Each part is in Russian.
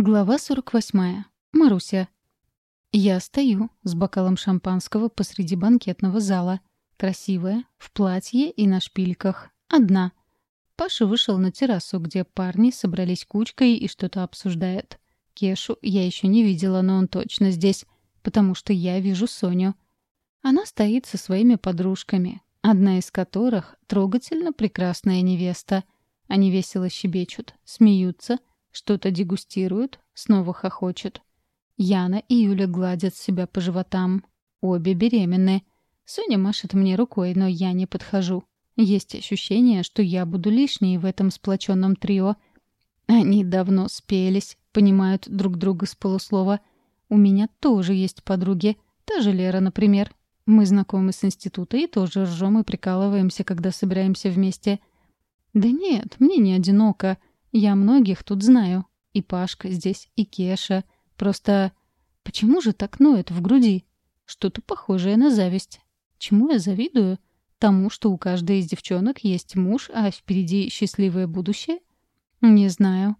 Глава 48. Маруся. Я стою с бокалом шампанского посреди банкетного зала. Красивая, в платье и на шпильках. Одна. Паша вышел на террасу, где парни собрались кучкой и что-то обсуждают. Кешу я еще не видела, но он точно здесь, потому что я вижу Соню. Она стоит со своими подружками, одна из которых — трогательно прекрасная невеста. Они весело щебечут, смеются — что-то дегустируют, снова хохочет. Яна и Юля гладят себя по животам. Обе беременны. Соня машет мне рукой, но я не подхожу. Есть ощущение, что я буду лишней в этом сплоченном трио. Они давно спелись, понимают друг друга с полуслова. У меня тоже есть подруги. Та же Лера, например. Мы знакомы с института и тоже ржем и прикалываемся, когда собираемся вместе. Да нет, мне не одиноко. Я многих тут знаю. И Пашка здесь, и Кеша. Просто почему же так ноет в груди? Что-то похожее на зависть. Чему я завидую? Тому, что у каждой из девчонок есть муж, а впереди счастливое будущее? Не знаю.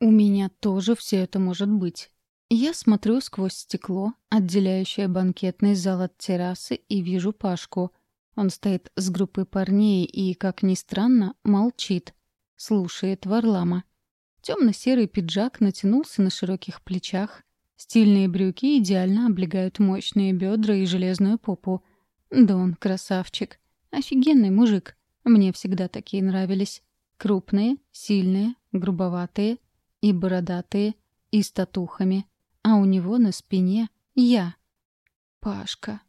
У меня тоже все это может быть. Я смотрю сквозь стекло, отделяющее банкетный зал от террасы, и вижу Пашку. Он стоит с группой парней и, как ни странно, молчит слушает Варлама. Темно-серый пиджак натянулся на широких плечах. Стильные брюки идеально облегают мощные бедра и железную попу. Да он красавчик. Офигенный мужик. Мне всегда такие нравились. Крупные, сильные, грубоватые и бородатые, и с татухами. А у него на спине я. Пашка.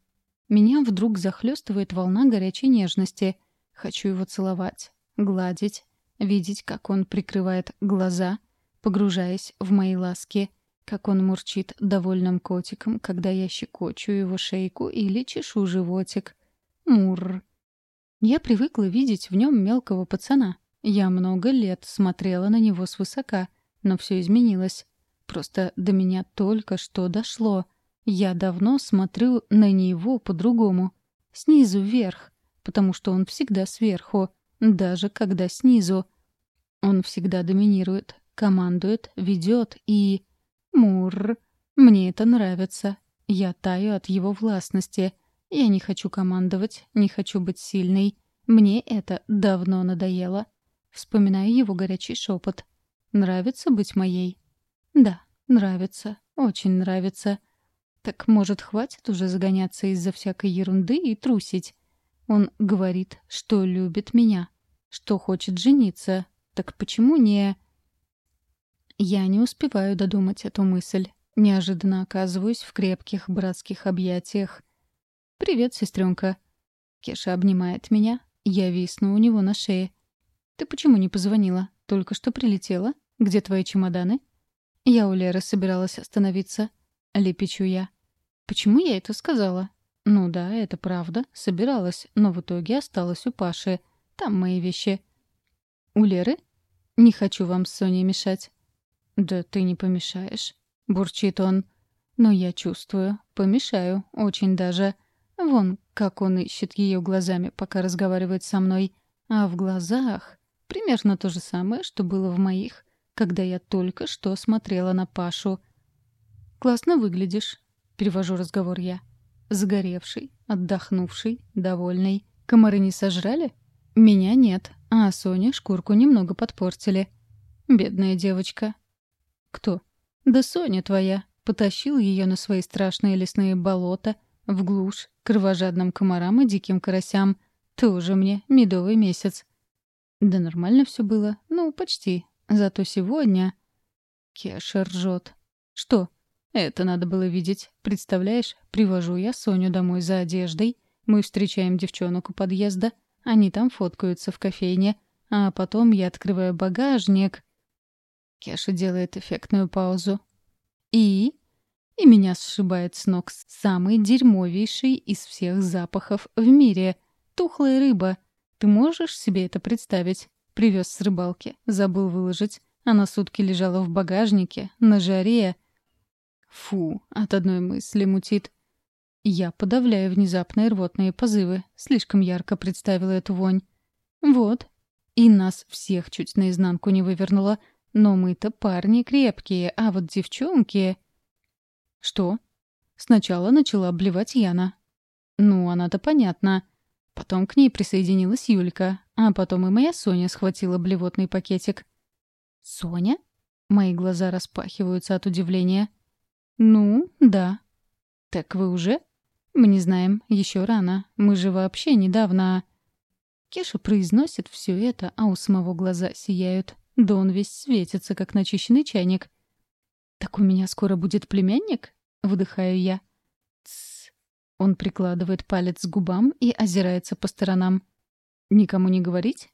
Меня вдруг захлестывает волна горячей нежности. Хочу его целовать, гладить, видеть, как он прикрывает глаза, погружаясь в мои ласки, как он мурчит довольным котиком, когда я щекочу его шейку или чешу животик. Мурр. Я привыкла видеть в нем мелкого пацана. Я много лет смотрела на него свысока, но все изменилось. Просто до меня только что дошло. Я давно смотрю на него по-другому. Снизу вверх, даже когда снизу. Он всегда доминирует, командует, ведет и... Мур. Мне это нравится. Я таю от его властности. Я не хочу командовать, не хочу быть сильной. Мне это давно надоело. Вспоминаю его горячий шепот. Нравится быть моей? Да, нравится. Очень нравится. Так, может, хватит уже загоняться из-за всякой ерунды и трусить? Он говорит, что любит меня, что хочет жениться. Так почему не... Я не успеваю додумать эту мысль. Неожиданно оказываюсь в крепких братских объятиях. «Привет, сестренка». Кеша обнимает меня. Я висну у него на шее. «Ты почему не позвонила? Только что прилетела? Где твои чемоданы?» «Я у Леры собиралась остановиться». Лепечу я. «Почему я это сказала? Ну да, это правда. Собиралась, но в итоге осталась у Паши. Там мои вещи. У Леры? Не хочу вам с Соней мешать. Да ты не помешаешь, бурчит он. Но я чувствую, помешаю, очень даже. Вон, как он ищет ее глазами, пока разговаривает со мной. А в глазах примерно то же самое, что было в моих, когда я только что смотрела на Пашу. «Классно выглядишь», — перевожу разговор я. «Загоревший, отдохнувший, довольный. Комары не сожрали?» Меня нет, а Соне шкурку немного подпортили. Бедная девочка. Кто? Да Соня твоя. Потащил ее на свои страшные лесные болота, в глушь, кровожадным комарам и диким карасям. Тоже мне медовый месяц. Да нормально все было. Ну, почти. Это надо было видеть. Представляешь, привожу я Соню домой за одеждой. Мы встречаем девчонок у подъезда. Они там фоткаются в кофейне. А потом я открываю багажник. Кеша делает эффектную паузу. И? И меня сшибает с ног самый дерьмовейший из всех запахов в мире. Тухлая рыба. Ты можешь себе это представить? Привез с рыбалки. Забыл выложить. Она сутки лежала в багажнике, на жаре. Фу, от одной мысли мутит. Я, подавляю внезапные рвотные позывы, слишком ярко представила эту вонь. Вот. И нас всех чуть наизнанку не вывернуло. Но мы-то парни крепкие, а вот девчонки... Что? Сначала начала блевать Яна. Ну, она-то понятно. Потом к ней присоединилась Юлька, а потом и моя Соня схватила блевотный пакетик. «Соня?» Мои глаза распахиваются от удивления. «Ну, да». «Так вы уже?» «Мы не знаем, еще рано. Мы же вообще недавно...» Кеша произносит все это, а у самого глаза сияют. Да он весь светится, как начищенный чайник. «Так у меня скоро будет племянник?» — выдыхаю я. «Тссс». Он прикладывает палец к губам и озирается по сторонам. «Никому не говорить?»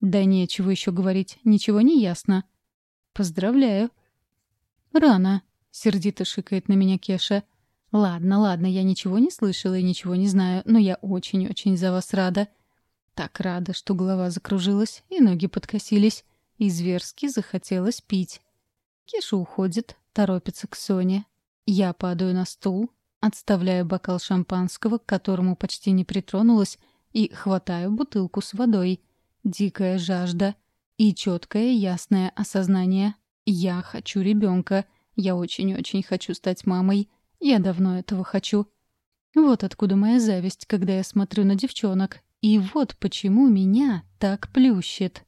«Да нечего еще говорить, ничего не ясно». «Поздравляю». «Рано», сердито шикает на меня Кеша. «Ладно, ладно, я ничего не слышала и ничего не знаю, но я очень-очень за вас рада. Так рада, что голова закружилась и ноги подкосились, и зверски захотелось пить». Кеша уходит, торопится к Соне. Я падаю на стул, отставляю бокал шампанского, к которому почти не притронулась, и хватаю бутылку с водой. Дикая жажда и четкое ясное осознание. Я хочу ребенка. Я очень-очень хочу стать мамой. Я давно этого хочу. Вот откуда моя зависть, когда я смотрю на девчонок. И вот почему меня так плющит.